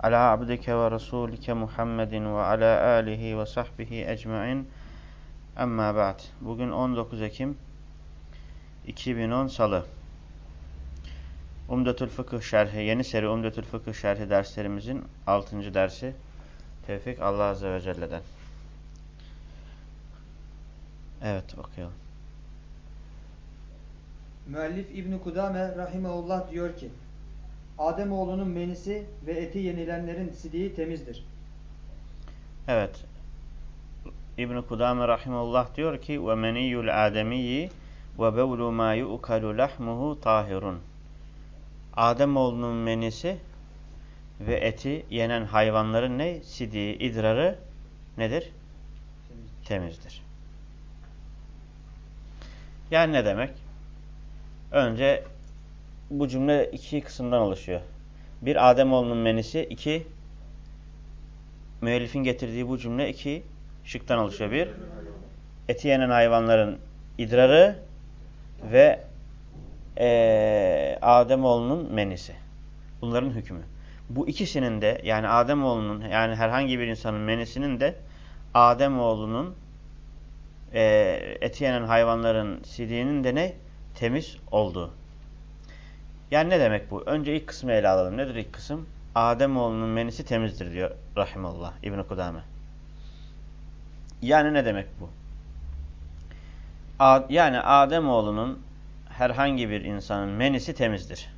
ala abdike ve resulike Muhammedin ve ala alihi ve sahbihi ecmain emma ba'd. Bugün 19 Ekim 2010 Salı. Umdetül Fıkıh Şerhi, yeni seri Umdetül Fıkıh Şerhi derslerimizin 6. dersi. Tevfik Allah Azze ve Celle'den. Evet okuyalım. Müellif İbn Kudame Rahimahullah diyor ki Ademoğlunun menisi ve eti yenilenlerin sidiği temizdir. Evet. İbn Kudame rahimehullah diyor ki: "Ve meniyul ademiyyi ve bevlu ma yu'kalu lahmuhu tahirun." Ademoğlunun menisi ve eti yenen hayvanların ne? Sidiği, idrarı nedir? Temizdir. Temizdir. Yani ne demek? Önce bu cümle iki kısımdan oluşuyor. Bir Ademoğlunun menisi, iki müellifin getirdiği bu cümle iki şıktan oluşuyor. Bir, eti yenen hayvanların idrarı ve e, Ademoğlunun menisi. Bunların hükmü. Bu ikisinin de yani Ademoğlunun yani herhangi bir insanın menisinin de Ademoğlunun e, eti yenen hayvanların sidiğinin de ne? Temiz olduğu. Yani ne demek bu? Önce ilk kısmı ele alalım. Nedir ilk kısım? Ademoğlunun menisi temizdir diyor Rahimallah İbn-i Kudame. Yani ne demek bu? A yani Ademoğlunun herhangi bir insanın menisi temizdir.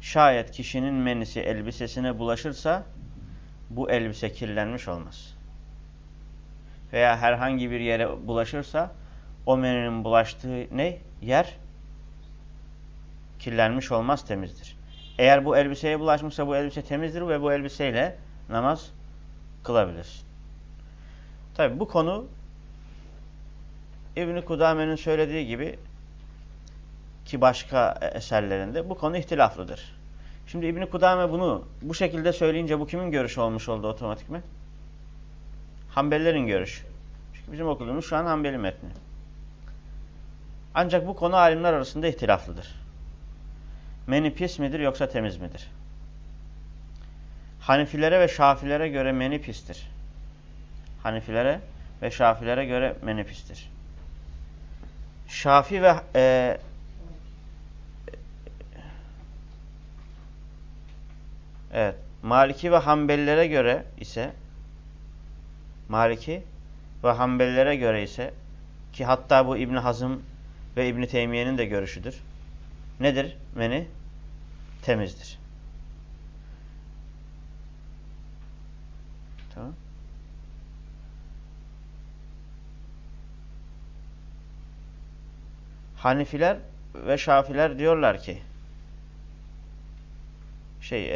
Şayet kişinin menisi elbisesine bulaşırsa bu elbise kirlenmiş olmaz. Veya herhangi bir yere bulaşırsa o meninin bulaştığı ne? Yer kirlenmiş olmaz temizdir. Eğer bu elbiseye bulaşmışsa bu elbise temizdir ve bu elbiseyle namaz kılabilirsin. Tabi bu konu İbn-i Kudame'nin söylediği gibi ki başka eserlerinde bu konu ihtilaflıdır. Şimdi İbn-i Kudame bunu bu şekilde söyleyince bu kimin görüşü olmuş oldu otomatik mi? Hanbelilerin görüşü. Çünkü bizim okuduğumuz şu an Hanbeli metni. Ancak bu konu alimler arasında ihtilaflıdır. Meni pis midir yoksa temiz midir? Hanifilere ve Şafilere göre meni pistir. Hanifilere ve Şafilere göre meni pistir. Şafi ve e, evet, Maliki ve Hanbelilere göre ise Maliki ve Hanbelilere göre ise ki hatta bu İbn Hazım ve İbn Teymiye'nin de görüşüdür. Nedir? Meni temizdir. Tamam. Hanifiler ve Şafiler diyorlar ki şey e,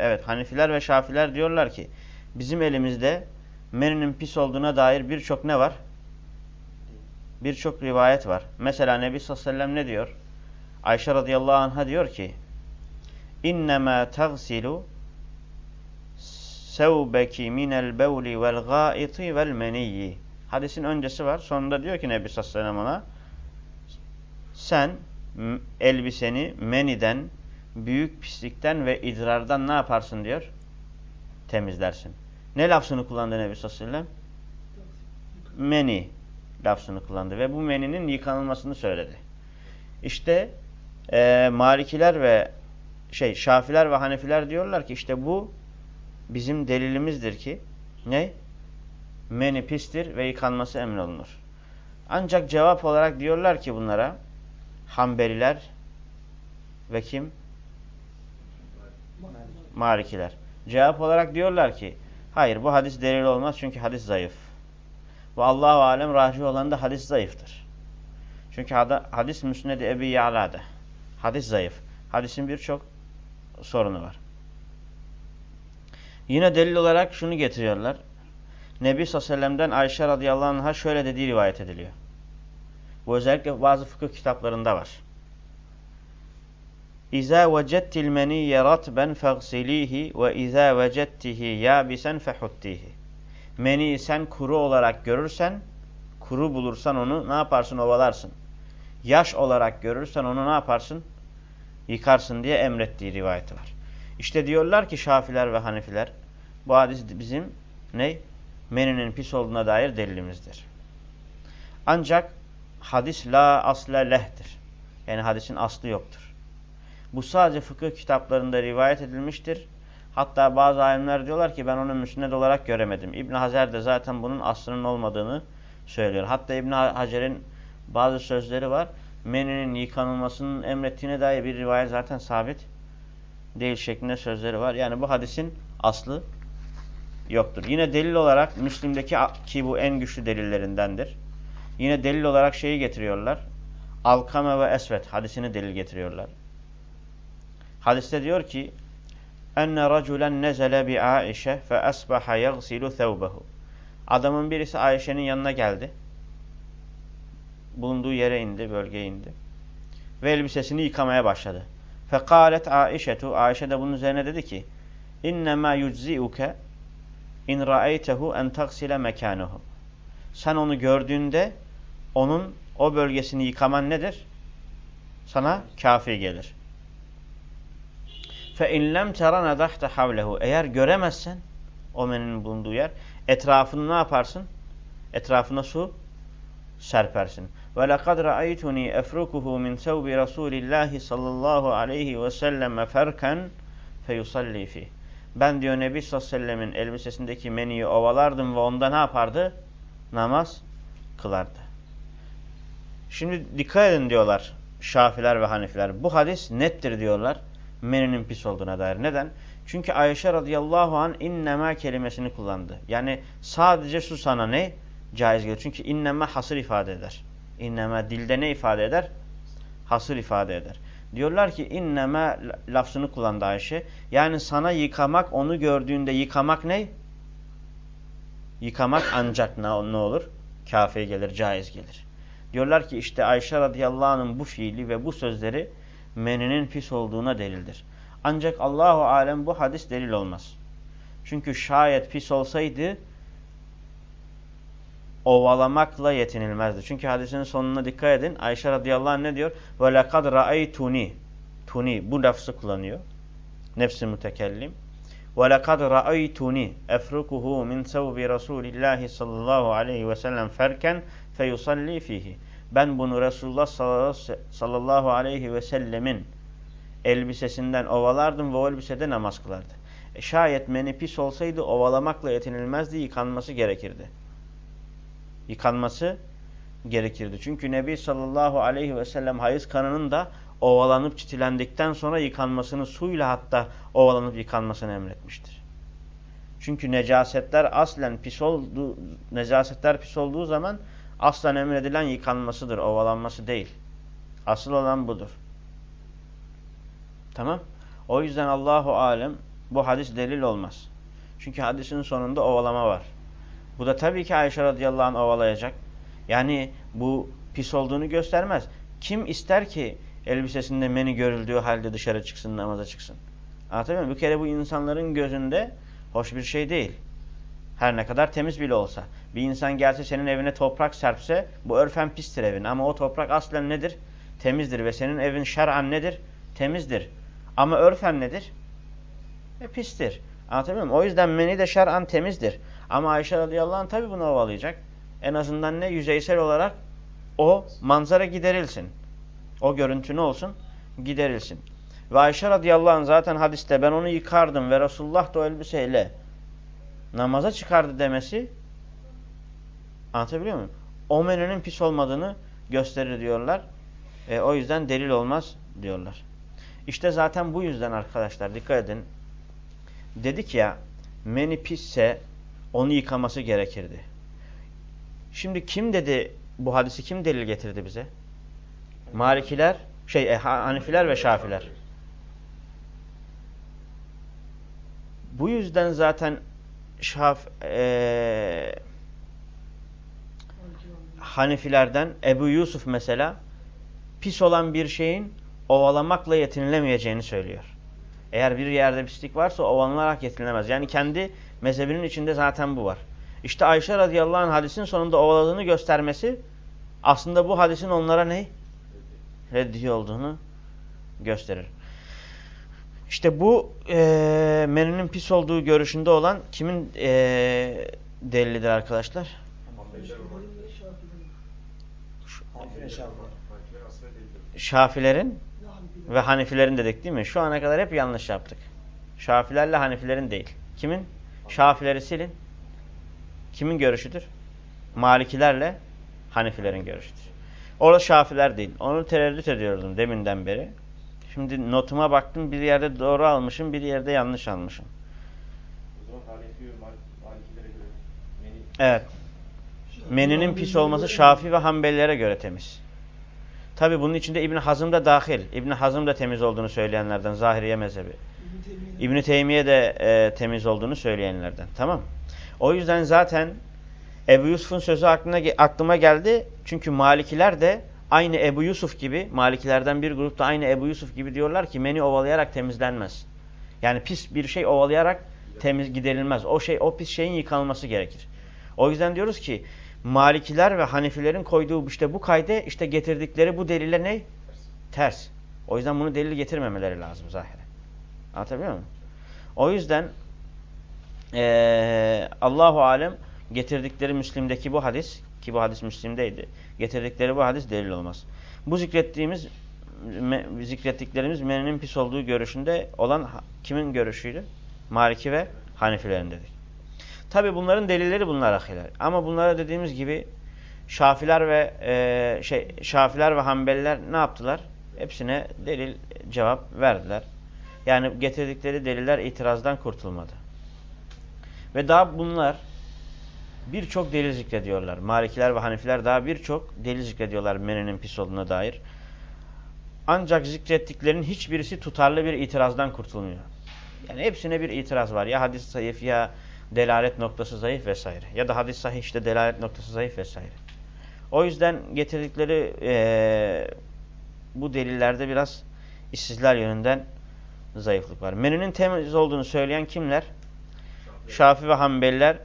evet Hanifiler ve Şafiler diyorlar ki bizim elimizde meninin pis olduğuna dair birçok ne var? Birçok rivayet var. Mesela Nebi sallallahu aleyhi ve sellem ne diyor? Ayşe radıyallahu anh'a diyor ki İnnemâ tagsilu sevbeki minel bevli vel gâiti vel meniyyi Hadisin öncesi var. Sonunda diyor ki Nebi sallallahu ona sen elbiseni meniden, büyük pislikten ve idrardan ne yaparsın diyor? Temizlersin. Ne lafzını kullandı Nebi sallallahu aleyhi ve sellem? Meni lafzını kullandı ve bu meninin yıkanılmasını söyledi. İşte e, Malikiler ve şey Şafiler ve Hanefiler diyorlar ki işte bu bizim delilimizdir ki ne? Meni pistir ve yıkanması emrolunur. Ancak cevap olarak diyorlar ki bunlara Hanbeliler ve kim? Malikiler. Cevap olarak diyorlar ki hayır bu hadis delil olmaz çünkü hadis zayıf. Ve Allahu alem raci olan da hadis zayıftır. Çünkü hadis müsned-i Ebi Ya'la'da. Hadis zayıf. Hadisin birçok sorunu var. Yine delil olarak şunu getiriyorlar. Nebi sallallahu aleyhi ve sellem'den Ayşe radıyallahu anh'a şöyle dediği rivayet ediliyor. Bu özellikle bazı fıkıh kitaplarında var. İza vecettil meniyye ratben fagsilihi ve iza vecettihi yabisen fehuttihi. Meni sen kuru olarak görürsen, kuru bulursan onu ne yaparsın? Ovalarsın. Yaş olarak görürsen onu ne yaparsın? Yıkarsın diye emrettiği rivayeti var. İşte diyorlar ki Şafiler ve Hanefiler bu hadis bizim ne? Meninin pis olduğuna dair delilimizdir. Ancak hadis la asle lehtir. Yani hadisin aslı yoktur. Bu sadece fıkıh kitaplarında rivayet edilmiştir. Hatta bazı alimler diyorlar ki ben onu müsned olarak göremedim. İbn Hacer de zaten bunun aslının olmadığını söylüyor. Hatta İbn Hacer'in bazı sözleri var. Meninin yıkanılmasının emrettiğine dair bir rivayet zaten sabit değil şeklinde sözleri var. Yani bu hadisin aslı yoktur. Yine delil olarak Müslim'deki ki bu en güçlü delillerindendir. Yine delil olarak şeyi getiriyorlar. Alkame ve Esvet hadisini delil getiriyorlar. Hadiste diyor ki enne raculen nezele bi Aişe fe asbaha yagsilu thawbahu. Adamın birisi Ayşe'nin yanına geldi. Bulunduğu yere indi, bölgeye indi. Ve elbisesini yıkamaya başladı. Fekalet Aişetu. Ayşe de bunun üzerine dedi ki İnnemâ yuczi'uke in ra'eytehu en taksile mekânehu. Sen onu gördüğünde onun o bölgesini yıkaman nedir? Sana kafi gelir. Fe in lem tera nadahta havlehu. Eğer göremezsen o menin bulunduğu yer etrafını ne yaparsın? Etrafına su serpersin. Ve lekad ra'aytuni efrukuhu min sevbi Rasulillahi sallallahu aleyhi ve sellem ferken feyusalli fi. Ben diyor Nebi sallallahu aleyhi ve sellemin elbisesindeki meniyi ovalardım ve onda ne yapardı? Namaz kılardı. Şimdi dikkat edin diyorlar Şafiler ve Hanifiler. Bu hadis nettir diyorlar meninin pis olduğuna dair. Neden? Çünkü Ayşe radıyallahu an innema kelimesini kullandı. Yani sadece su sana ne? Caiz gelir. Çünkü inneme hasır ifade eder. İnneme dilde ne ifade eder? Hasır ifade eder. Diyorlar ki inneme lafzını kullandı Ayşe. Yani sana yıkamak, onu gördüğünde yıkamak ne? Yıkamak ancak ne, ne olur? Kafi gelir, caiz gelir. Diyorlar ki işte Ayşe radıyallahu anh'ın bu fiili ve bu sözleri meninin pis olduğuna delildir. Ancak Allahu alem bu hadis delil olmaz. Çünkü şayet pis olsaydı ovalamakla yetinilmezdi. Çünkü hadisin sonuna dikkat edin. Ayşe radıyallahu anh ne diyor? Lekad ra'aytuni. Tuni bu lafzı kullanıyor. Nefsi mütekellim. Ve lekad ra'aytuni efrukuhu min sevbi Resulillahi sallallahu aleyhi ve sellem ferken feyusalli fihi. Ben bunu Resulullah sallallahu aleyhi ve sellemin elbisesinden ovalardım ve o elbisede namaz kılardı. E şayet meni pis olsaydı ovalamakla yetinilmezdi, yıkanması gerekirdi. Yıkanması gerekirdi. Çünkü Nebi sallallahu aleyhi ve sellem hayız kanının da ovalanıp çitilendikten sonra yıkanmasını suyla hatta ovalanıp yıkanmasını emretmiştir. Çünkü necasetler aslen pis olduğu, necasetler pis olduğu zaman aslen emredilen yıkanmasıdır, ovalanması değil. Asıl olan budur. Tamam? O yüzden Allahu alem bu hadis delil olmaz. Çünkü hadisin sonunda ovalama var. Bu da tabii ki Ayşe radıyallahu anh ovalayacak. Yani bu pis olduğunu göstermez. Kim ister ki elbisesinde meni görüldüğü halde dışarı çıksın, namaza çıksın? Anlatabiliyor muyum? Bir kere bu insanların gözünde hoş bir şey değil. Her ne kadar temiz bile olsa. Bir insan gelse senin evine toprak serpse bu örfen pistir evin. Ama o toprak aslen nedir? Temizdir ve senin evin şer'an nedir? Temizdir. Ama örfen nedir? E, pistir. Anlatabiliyor muyum? O yüzden meni de şer'an temizdir. Ama Ayşe radıyallahu anh tabi bunu ovalayacak. En azından ne? Yüzeysel olarak o manzara giderilsin. O görüntü ne olsun? Giderilsin. Ve Ayşe radıyallahu anh zaten hadiste ben onu yıkardım ve Resulullah da o elbiseyle namaza çıkardı demesi anlatabiliyor muyum? O menünün pis olmadığını gösterir diyorlar. E, o yüzden delil olmaz diyorlar. İşte zaten bu yüzden arkadaşlar dikkat edin. Dedik ya meni pisse onu yıkaması gerekirdi. Şimdi kim dedi bu hadisi kim delil getirdi bize? Malikiler, şey e, Hanifiler ve Şafiler. Bu yüzden zaten Şaf, e, Hanifilerden Ebu Yusuf mesela pis olan bir şeyin ovalamakla yetinilemeyeceğini söylüyor. Eğer bir yerde pislik varsa ovalanarak yetinilemez. Yani kendi mezhebinin içinde zaten bu var. İşte Ayşe radıyallahu anh hadisin sonunda ovaladığını göstermesi aslında bu hadisin onlara ne? Reddi olduğunu gösterir. İşte bu e, menünün pis olduğu görüşünde olan kimin e, delilidir arkadaşlar? Şafilerin ve Hanifilerin dedik değil mi? Şu ana kadar hep yanlış yaptık. Şafilerle Hanifilerin değil. Kimin? Şafileri silin. Kimin görüşüdür? Malikilerle Hanifilerin görüşüdür. Orada Şafiler değil. Onu tereddüt ediyordum deminden beri. Şimdi notuma baktım bir yerde doğru almışım bir yerde yanlış almışım. Evet. Meninin pis olması Şafi ve Hanbelilere göre temiz. Tabi bunun içinde İbn Hazım da dahil. İbn Hazım da temiz olduğunu söyleyenlerden Zahiriye mezhebi. İbn Teymiye de e, temiz olduğunu söyleyenlerden. Tamam. O yüzden zaten Ebu Yusuf'un sözü aklına, aklıma geldi. Çünkü Malikiler de aynı Ebu Yusuf gibi, Malikilerden bir grupta aynı Ebu Yusuf gibi diyorlar ki meni ovalayarak temizlenmez. Yani pis bir şey ovalayarak temiz giderilmez. O şey o pis şeyin yıkanması gerekir. O yüzden diyoruz ki Malikiler ve Hanifilerin koyduğu işte bu kayde işte getirdikleri bu delile ne? Ters. O yüzden bunu delil getirmemeleri lazım zahiren. Anlatabiliyor muyum? O yüzden ee, Allahu Alem getirdikleri Müslim'deki bu hadis ki bu hadis Müslim'deydi. Getirdikleri bu hadis delil olmaz. Bu zikrettiğimiz me, zikrettiklerimiz meninin pis olduğu görüşünde olan kimin görüşüydü? Maliki ve Hanifilerin dedik. Tabi bunların delilleri bunlar ahiler. Ama bunlara dediğimiz gibi Şafiler ve e, şey Şafiler ve Hanbeliler ne yaptılar? Hepsine delil cevap verdiler. Yani getirdikleri deliller itirazdan kurtulmadı. Ve daha bunlar birçok delil zikrediyorlar. Malikiler ve Hanifiler daha birçok delil zikrediyorlar meninin pis olduğuna dair. Ancak zikrettiklerinin hiçbirisi tutarlı bir itirazdan kurtulmuyor. Yani hepsine bir itiraz var. Ya hadis zayıf ya delalet noktası zayıf vesaire. Ya da hadis sahih işte delalet noktası zayıf vesaire. O yüzden getirdikleri e, bu delillerde biraz işsizler yönünden zayıflık var. Menünün temiz olduğunu söyleyen kimler? Şafi ve Hanbeliler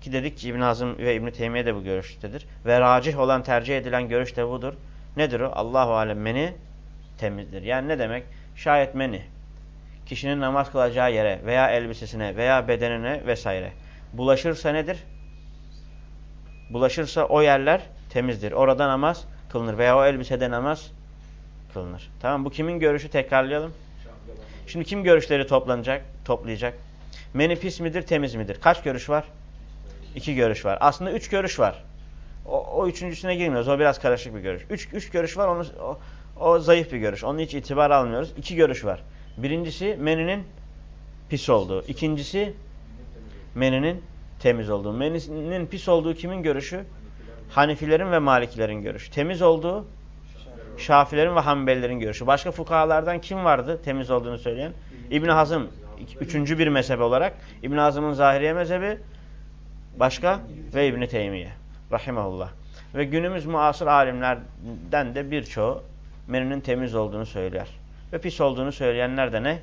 ki dedik ki İbn Hazım ve İbn Teymiye de bu görüştedir. Ve racih olan tercih edilen görüş de budur. Nedir o? Allahu alem meni temizdir. Yani ne demek? Şayet meni kişinin namaz kılacağı yere veya elbisesine veya bedenine vesaire bulaşırsa nedir? Bulaşırsa o yerler temizdir. Orada namaz kılınır veya o elbisede namaz kılınır. Tamam bu kimin görüşü tekrarlayalım. Şimdi kim görüşleri toplanacak, toplayacak? Meni pis midir, temiz midir? Kaç görüş var? İki görüş var. Aslında üç görüş var. O, o üçüncüsüne girmiyoruz. O biraz karışık bir görüş. Üç, üç görüş var. Onu, o, o zayıf bir görüş. Onu hiç itibar almıyoruz. İki görüş var. Birincisi meninin pis olduğu. İkincisi meninin temiz olduğu. Meninin pis olduğu kimin görüşü? Hanifilerin ve Malikilerin görüşü. Temiz olduğu Şafilerin ve Hanbelilerin görüşü. Başka fukahalardan kim vardı temiz olduğunu söyleyen? İbn Hazım üçüncü bir mezhebe olarak. İbn Hazım'ın Zahiriye mezhebi başka ve İbn Teymiye rahimahullah. Ve günümüz muasır alimlerden de birçoğu meninin temiz olduğunu söyler. Ve pis olduğunu söyleyenler de ne?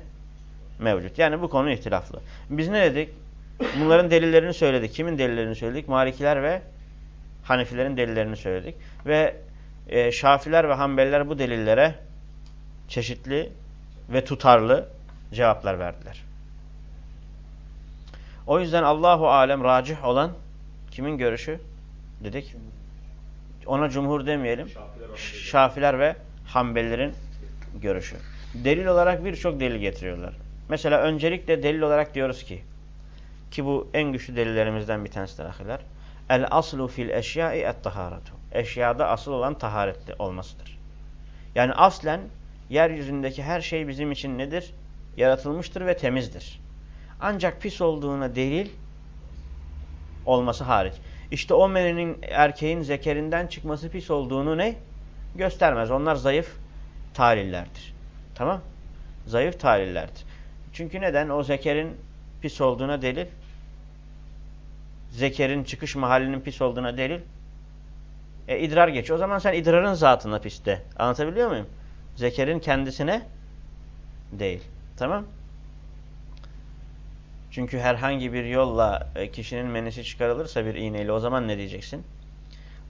Mevcut. Yani bu konu ihtilaflı. Biz ne dedik? Bunların delillerini söyledik. Kimin delillerini söyledik? Malikiler ve Hanefilerin delillerini söyledik. Ve e, Şafiler ve Hanbeliler bu delillere çeşitli ve tutarlı cevaplar verdiler. O yüzden Allahu alem racih olan kimin görüşü dedik? Ona cumhur demeyelim. Şafiler ve Hanbelilerin görüşü. Delil olarak birçok delil getiriyorlar. Mesela öncelikle delil olarak diyoruz ki ki bu en güçlü delillerimizden bir tanesidir ahiler. El aslu fil eşyai et taharatu. Eşyada asıl olan taharetli olmasıdır. Yani aslen yeryüzündeki her şey bizim için nedir? Yaratılmıştır ve temizdir. Ancak pis olduğuna delil olması hariç. İşte o meninin erkeğin zekerinden çıkması pis olduğunu ne? Göstermez. Onlar zayıf talillerdir. Tamam? Zayıf talillerdir. Çünkü neden? O zekerin pis olduğuna delil zekerin çıkış mahallinin pis olduğuna delil? E idrar geç. O zaman sen idrarın zatına piste. Anlatabiliyor muyum? Zekerin kendisine değil. Tamam? Çünkü herhangi bir yolla e, kişinin menisi çıkarılırsa bir iğneyle o zaman ne diyeceksin?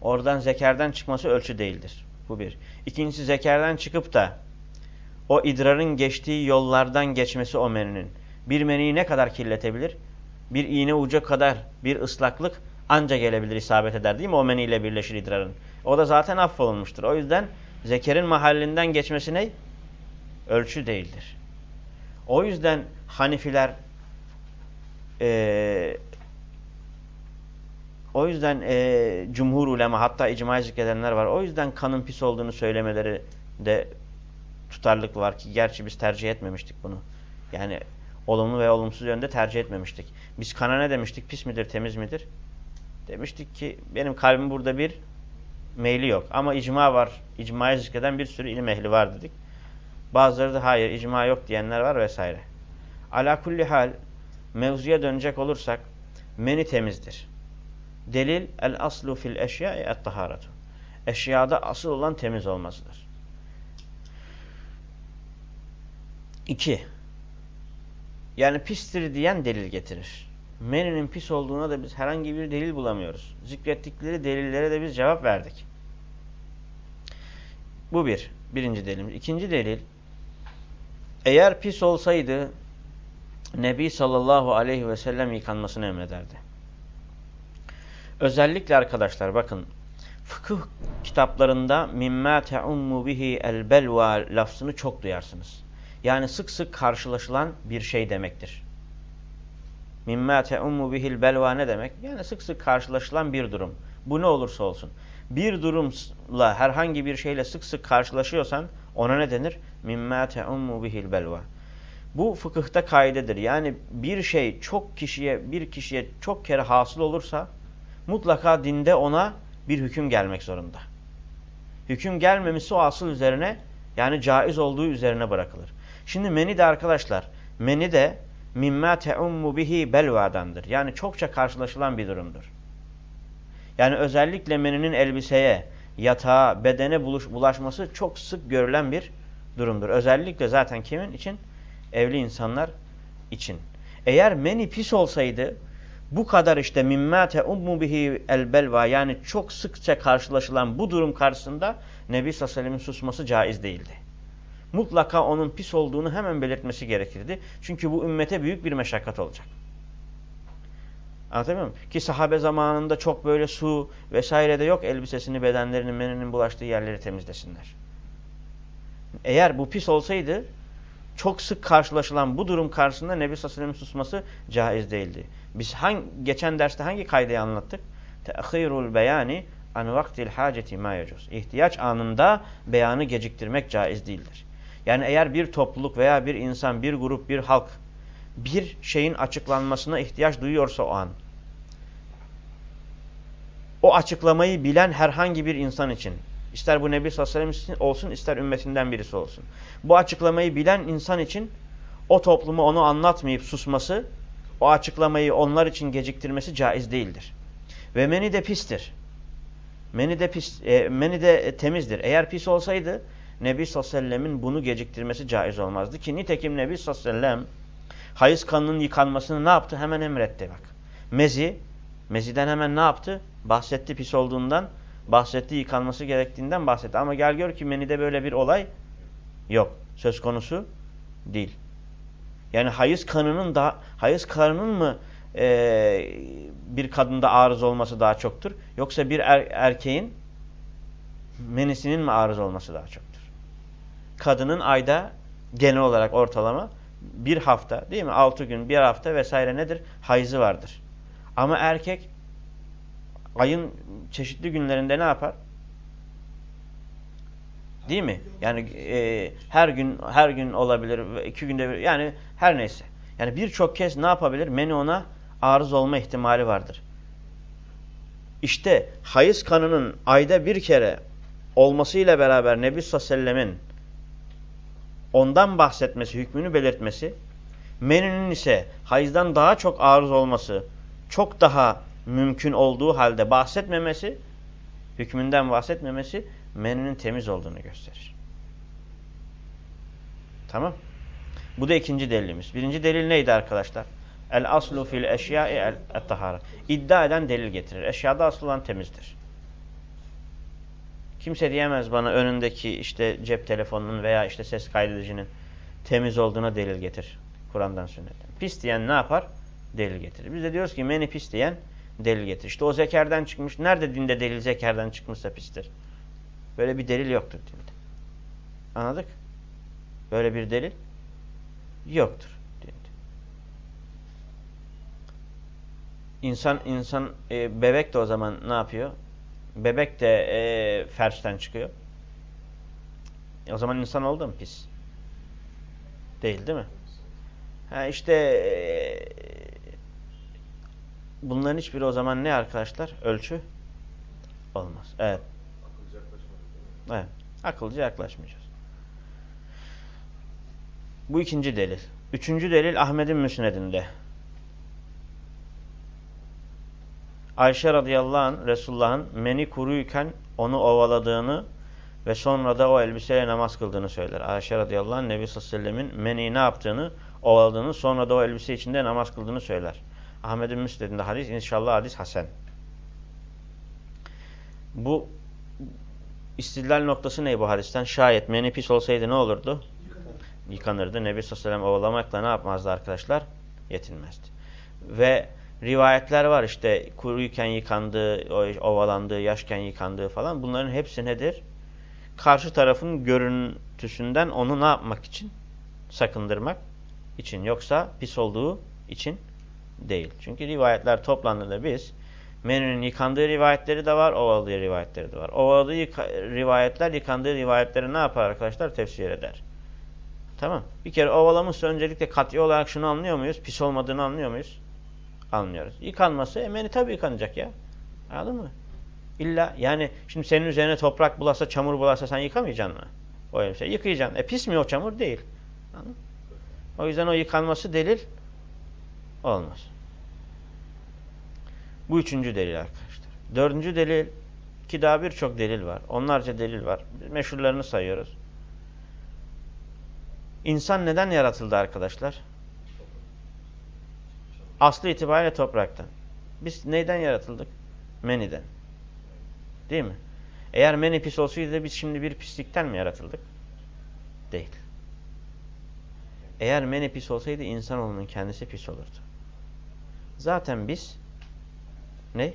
Oradan zekerden çıkması ölçü değildir. Bu bir. İkincisi zekerden çıkıp da o idrarın geçtiği yollardan geçmesi o meninin. Bir meniyi ne kadar kirletebilir? Bir iğne ucu kadar bir ıslaklık anca gelebilir, isabet eder değil mi? O meniyle birleşir idrarın. O da zaten affolunmuştur. O yüzden zekerin mahallinden geçmesi ne? Ölçü değildir. O yüzden Hanifiler e, o yüzden e, cumhur ulema hatta icma zikredenler var. O yüzden kanın pis olduğunu söylemeleri de tutarlık var ki gerçi biz tercih etmemiştik bunu. Yani olumlu ve olumsuz yönde tercih etmemiştik. Biz kana ne demiştik? Pis midir, temiz midir? Demiştik ki benim kalbim burada bir meyli yok. Ama icma var. İcmaya zikreden bir sürü ilim ehli var dedik. Bazıları da hayır icma yok diyenler var vesaire. Ala kulli hal mevzuya dönecek olursak meni temizdir. Delil el aslu fil eşya et taharatu. Eşyada asıl olan temiz olmasıdır. İki. Yani pistir diyen delil getirir. Meninin pis olduğuna da biz herhangi bir delil bulamıyoruz. Zikrettikleri delillere de biz cevap verdik. Bu bir. Birinci delil. İkinci delil. Eğer pis olsaydı Nebi sallallahu aleyhi ve sellem yıkanmasını emrederdi. Özellikle arkadaşlar bakın fıkıh kitaplarında mimma teummu bihi el belva lafzını çok duyarsınız. Yani sık sık karşılaşılan bir şey demektir. Mimma teummu bihil belva ne demek? Yani sık sık karşılaşılan bir durum. Bu ne olursa olsun. Bir durumla herhangi bir şeyle sık sık karşılaşıyorsan ona ne denir? Mimma teummu bihil belva. Bu fıkıhta kaidedir. Yani bir şey çok kişiye, bir kişiye çok kere hasıl olursa mutlaka dinde ona bir hüküm gelmek zorunda. Hüküm gelmemişse o asıl üzerine yani caiz olduğu üzerine bırakılır. Şimdi meni de arkadaşlar meni de mimma teummu bihi belvadandır. Yani çokça karşılaşılan bir durumdur. Yani özellikle meninin elbiseye, yatağa, bedene buluş, bulaşması çok sık görülen bir durumdur. Özellikle zaten kimin için? Evli insanlar için. Eğer meni pis olsaydı bu kadar işte mimma teummu bihi el belva yani çok sıkça karşılaşılan bu durum karşısında Nebi sallallahu aleyhi ve sellem'in susması caiz değildi mutlaka onun pis olduğunu hemen belirtmesi gerekirdi. Çünkü bu ümmete büyük bir meşakkat olacak. Anlatabiliyor muyum? Ki sahabe zamanında çok böyle su vesaire de yok elbisesini, bedenlerinin, meninin bulaştığı yerleri temizlesinler. Eğer bu pis olsaydı çok sık karşılaşılan bu durum karşısında Nebi Sallallahu susması caiz değildi. Biz hangi, geçen derste hangi kaydeyi anlattık? Te'khirul beyani an vaktil haceti ma yecuz. İhtiyaç anında beyanı geciktirmek caiz değildir. Yani eğer bir topluluk veya bir insan, bir grup, bir halk bir şeyin açıklanmasına ihtiyaç duyuyorsa o an o açıklamayı bilen herhangi bir insan için ister bu Nebi sallallahu aleyhi olsun ister ümmetinden birisi olsun. Bu açıklamayı bilen insan için o toplumu onu anlatmayıp susması o açıklamayı onlar için geciktirmesi caiz değildir. Ve meni de pistir. Meni de pis, e, meni de temizdir. Eğer pis olsaydı Nebi sallallahu aleyhi ve sellemin bunu geciktirmesi caiz olmazdı ki nitekim Nebi sallallahu aleyhi ve sellem hayız kanının yıkanmasını ne yaptı? Hemen emretti bak. Mezi, meziden hemen ne yaptı? Bahsetti pis olduğundan, bahsetti yıkanması gerektiğinden bahsetti. Ama gel gör ki menide böyle bir olay yok. Söz konusu değil. Yani hayız kanının da hayız kanının mı e, bir kadında arız olması daha çoktur? Yoksa bir er, erkeğin menisinin mi arız olması daha çok? Kadının ayda genel olarak ortalama bir hafta değil mi? Altı gün, bir hafta vesaire nedir? Hayızı vardır. Ama erkek ayın çeşitli günlerinde ne yapar? Değil mi? Yani e, her gün her gün olabilir, iki günde bir, yani her neyse. Yani birçok kez ne yapabilir? Meni ona arız olma ihtimali vardır. İşte hayız kanının ayda bir kere olmasıyla beraber Nebi sallallahu aleyhi ve sellemin ondan bahsetmesi, hükmünü belirtmesi, meninin ise hayızdan daha çok arız olması, çok daha mümkün olduğu halde bahsetmemesi, hükmünden bahsetmemesi meninin temiz olduğunu gösterir. Tamam. Bu da ikinci delilimiz. Birinci delil neydi arkadaşlar? El aslu fil eşyai el tahara. İddia eden delil getirir. Eşyada asıl olan temizdir. Kimse diyemez bana önündeki işte cep telefonunun veya işte ses kaydedicinin temiz olduğuna delil getir. Kur'an'dan sünnetten. Pis diyen ne yapar? Delil getirir. Biz de diyoruz ki meni pis diyen delil getir. İşte o zekerden çıkmış. Nerede dinde delil zekerden çıkmışsa pistir? Böyle bir delil yoktur dinde. Anladık? Böyle bir delil yoktur dinde. İnsan, insan e, bebek de o zaman ne yapıyor? Bebek de e, ferçten çıkıyor. O zaman insan oldu mu pis? Değil değil mi? Ha işte e, bunların hiçbiri o zaman ne arkadaşlar? Ölçü olmaz. Evet. Akılcı. Evet. Akılcı yaklaşmayacağız. Bu ikinci delil. Üçüncü delil Ahmet'in müsnedinde. Ayşe radıyallahu anh Resulullah'ın meni kuruyken onu ovaladığını ve sonra da o elbiseyle namaz kıldığını söyler. Ayşe radıyallahu anh Nebi sallallahu aleyhi ve sellemin meni ne yaptığını, ovaladığını, sonra da o elbise içinde namaz kıldığını söyler. Ahmet'in müsnedinde hadis, inşallah hadis hasen. Bu istidlal noktası ne bu hadisten? Şayet meni pis olsaydı ne olurdu? Yıkanırdı. Nebi sallallahu aleyhi ve sellem ovalamakla ne yapmazdı arkadaşlar? Yetinmezdi. Ve rivayetler var işte kuruyken yıkandığı, ovalandığı, yaşken yıkandığı falan. Bunların hepsi nedir? Karşı tarafın görüntüsünden onu ne yapmak için? Sakındırmak için. Yoksa pis olduğu için değil. Çünkü rivayetler toplandığında biz menünün yıkandığı rivayetleri de var, ovaladığı rivayetleri de var. Ovaladığı yıka rivayetler yıkandığı rivayetleri ne yapar arkadaşlar? Tefsir eder. Tamam. Bir kere ovalamışsa öncelikle kat'i olarak şunu anlıyor muyuz? Pis olmadığını anlıyor muyuz? Anlıyoruz. Yıkanması emeni tabii yıkanacak ya. Anladın mı? İlla yani şimdi senin üzerine toprak bulasa, çamur bulasa sen yıkamayacaksın mı? O elbise. Yıkayacaksın. E pis mi o çamur? Değil. Anladın? O yüzden o yıkanması delil olmaz. Bu üçüncü delil arkadaşlar. Dördüncü delil ki daha birçok delil var. Onlarca delil var. Meşhurlarını sayıyoruz. İnsan neden yaratıldı arkadaşlar? Aslı itibariyle topraktan. Biz neyden yaratıldık? Meniden. Değil mi? Eğer meni pis olsaydı biz şimdi bir pislikten mi yaratıldık? Değil. Eğer meni pis olsaydı insanoğlunun kendisi pis olurdu. Zaten biz ne?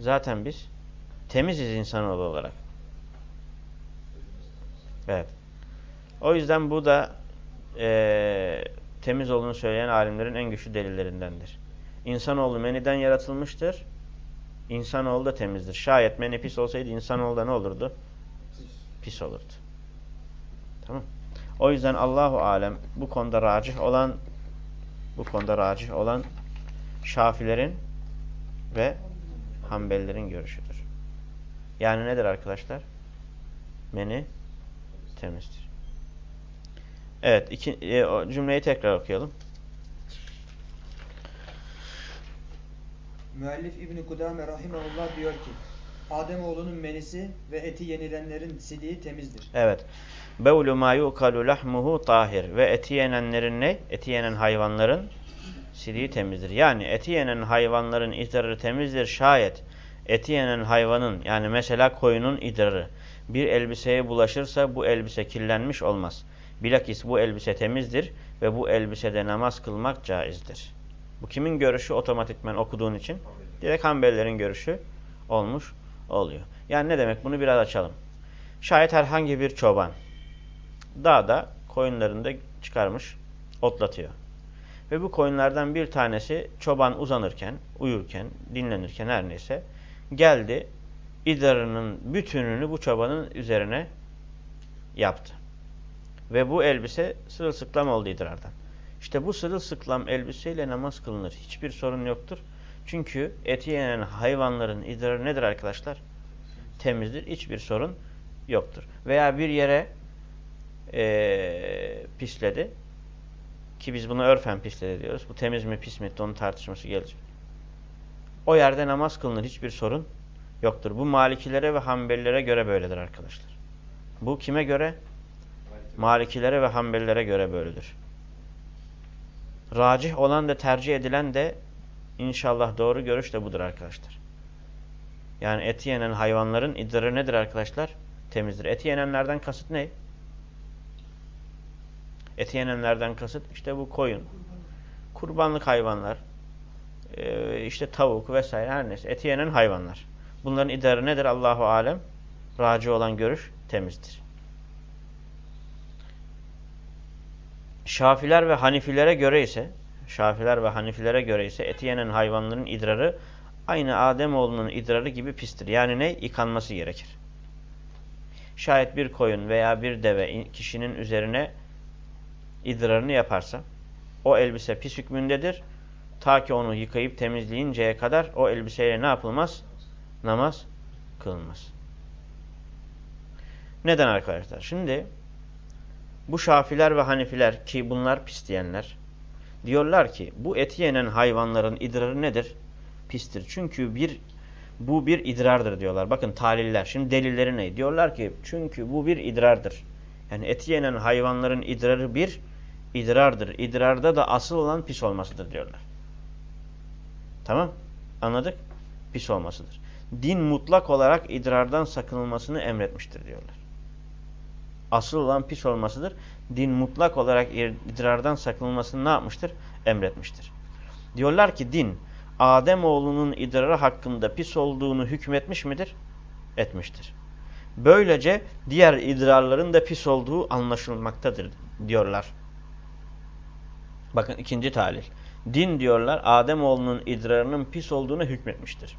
Zaten biz temiziz insanoğlu olarak. Evet. O yüzden bu da e, temiz olduğunu söyleyen alimlerin en güçlü delillerindendir. İnsanoğlu meniden yaratılmıştır. İnsanoğlu da temizdir. Şayet meni pis olsaydı insanoğlu da ne olurdu? Pis olurdu. Tamam. O yüzden Allahu alem bu konuda racih olan bu konuda racih olan Şafilerin ve Hanbelilerin görüşüdür. Yani nedir arkadaşlar? Meni temizdir. Evet, iki, e, cümleyi tekrar okuyalım. Müellif İbn Kudame rahimehullah diyor ki: Ademoğlunun menisi ve eti yenilenlerin sidiği temizdir. Evet. Bevlu ma yukalu lahmuhu tahir ve eti yenenlerin ne? Eti yenen hayvanların sidiği temizdir. Yani eti yenen hayvanların idrarı temizdir. Şayet eti yenen hayvanın yani mesela koyunun idrarı bir elbiseye bulaşırsa bu elbise kirlenmiş olmaz. Bilakis bu elbise temizdir ve bu elbisede namaz kılmak caizdir. Bu kimin görüşü otomatikmen okuduğun için? Direkt Hanbelilerin görüşü olmuş oluyor. Yani ne demek? Bunu biraz açalım. Şayet herhangi bir çoban dağda koyunlarını da çıkarmış, otlatıyor. Ve bu koyunlardan bir tanesi çoban uzanırken, uyurken, dinlenirken her neyse geldi idarının bütününü bu çobanın üzerine yaptı. Ve bu elbise sırılsıklam oldu idrardan. İşte bu sırılsıklam elbiseyle namaz kılınır. Hiçbir sorun yoktur. Çünkü eti yenen hayvanların idrarı nedir arkadaşlar? Temizdir. Hiçbir sorun yoktur. Veya bir yere e, pisledi. Ki biz bunu örfen pisledi diyoruz. Bu temiz mi pis mi onun tartışması gelecek. o yerde namaz kılınır. Hiçbir sorun yoktur. Bu Malikilere ve Hanbelilere göre böyledir arkadaşlar. Bu kime göre? Malikilere ve Hanbelilere göre böyledir. Racih olan da tercih edilen de inşallah doğru görüş de budur arkadaşlar. Yani eti yenen hayvanların idrarı nedir arkadaşlar? Temizdir. Eti yenenlerden kasıt ne? Eti yenenlerden kasıt işte bu koyun, kurbanlık hayvanlar, e, işte tavuk vesaire her neyse eti yenen hayvanlar. Bunların idrarı nedir Allahu alem? Raci olan görüş temizdir. Şafiler ve Hanifilere göre ise Şafiler ve Hanifilere göre ise eti yenen hayvanların idrarı aynı Ademoğlunun idrarı gibi pistir. Yani ne? Yıkanması gerekir. Şayet bir koyun veya bir deve kişinin üzerine idrarını yaparsa o elbise pis hükmündedir. Ta ki onu yıkayıp temizleyinceye kadar o elbiseyle ne yapılmaz? Namaz kılınmaz. Neden arkadaşlar? Şimdi bu şafiler ve hanifiler ki bunlar pis diyenler diyorlar ki bu eti yenen hayvanların idrarı nedir? Pistir. Çünkü bir bu bir idrardır diyorlar. Bakın taliller. Şimdi delilleri ne? Diyorlar ki çünkü bu bir idrardır. Yani eti yenen hayvanların idrarı bir idrardır. İdrarda da asıl olan pis olmasıdır diyorlar. Tamam? Anladık? Pis olmasıdır. Din mutlak olarak idrardan sakınılmasını emretmiştir diyorlar. Asıl olan pis olmasıdır. Din mutlak olarak idrardan sakınılmasını ne yapmıştır? Emretmiştir. Diyorlar ki din Adem oğlunun idrarı hakkında pis olduğunu hükmetmiş midir? Etmiştir. Böylece diğer idrarların da pis olduğu anlaşılmaktadır diyorlar. Bakın ikinci talil. Din diyorlar Adem oğlunun idrarının pis olduğunu hükmetmiştir.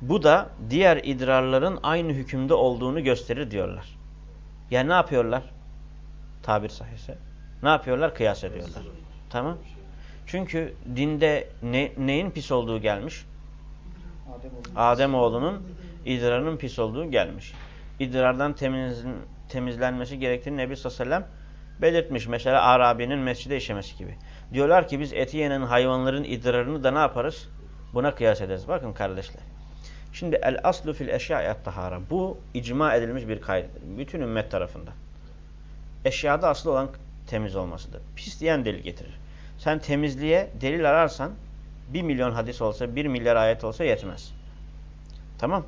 Bu da diğer idrarların aynı hükümde olduğunu gösterir diyorlar. Yani ne yapıyorlar? Tabir sahihse. Ne yapıyorlar? Kıyas ediyorlar. Tamam. Çünkü dinde ne, neyin pis olduğu gelmiş? Adem oğlunun idrarının pis olduğu gelmiş. İdrardan temiz, temizlenmesi gerektiğini Nebi sallallahu belirtmiş. Mesela Arabi'nin mescide işemesi gibi. Diyorlar ki biz eti yenen hayvanların idrarını da ne yaparız? Buna kıyas ederiz. Bakın kardeşler. Şimdi el aslu fil eşya'yet tahara. Bu icma edilmiş bir kaydedir. Bütün ümmet tarafından. Eşyada asıl olan temiz olmasıdır. Pis diyen delil getirir. Sen temizliğe delil ararsan bir milyon hadis olsa, bir milyar ayet olsa yetmez. Tamam.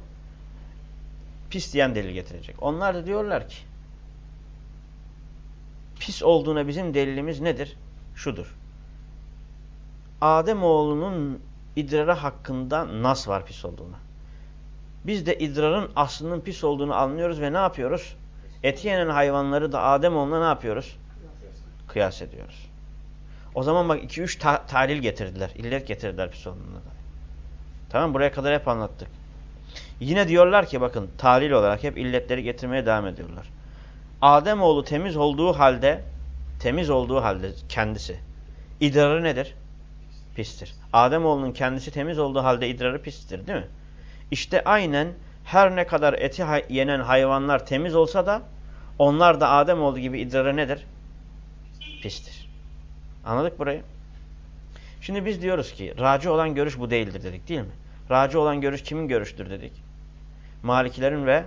Pis diyen delil getirecek. Onlar da diyorlar ki pis olduğuna bizim delilimiz nedir? Şudur. Adem oğlunun idrarı hakkında nas var pis olduğuna. Biz de idrarın aslının pis olduğunu anlıyoruz ve ne yapıyoruz? Eti yenen hayvanları da Adem oğluna ne yapıyoruz? Kıyas ediyoruz. O zaman bak 2-3 ta talil getirdiler. illet getirdiler pis olduğuna da. Tamam buraya kadar hep anlattık. Yine diyorlar ki bakın talil olarak hep illetleri getirmeye devam ediyorlar. Adem oğlu temiz olduğu halde temiz olduğu halde kendisi idrarı nedir? Pistir. Adem oğlunun kendisi temiz olduğu halde idrarı pistir değil mi? İşte aynen her ne kadar eti yenen hayvanlar temiz olsa da onlar da Adem olduğu gibi idrarı nedir? Pistir. Anladık burayı? Şimdi biz diyoruz ki raci olan görüş bu değildir dedik değil mi? Raci olan görüş kimin görüştür dedik? Malikilerin ve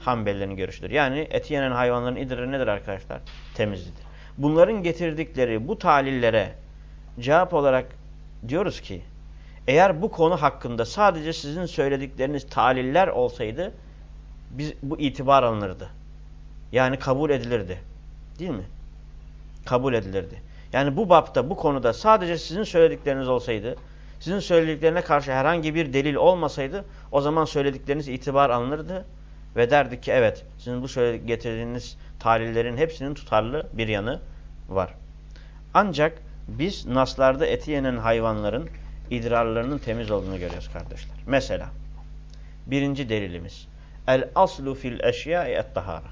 Hanbelilerin görüştür. Yani eti yenen hayvanların idrarı nedir arkadaşlar? Temizlidir. Bunların getirdikleri bu talillere cevap olarak diyoruz ki eğer bu konu hakkında sadece sizin söyledikleriniz taliller olsaydı biz, bu itibar alınırdı. Yani kabul edilirdi. Değil mi? Kabul edilirdi. Yani bu bapta, bu konuda sadece sizin söyledikleriniz olsaydı, sizin söylediklerine karşı herhangi bir delil olmasaydı o zaman söyledikleriniz itibar alınırdı ve derdik ki evet sizin bu getirdiğiniz talillerin hepsinin tutarlı bir yanı var. Ancak biz naslarda eti yenen hayvanların idrarlarının temiz olduğunu görüyoruz kardeşler. Mesela birinci delilimiz el aslu fil eşyai et tahara.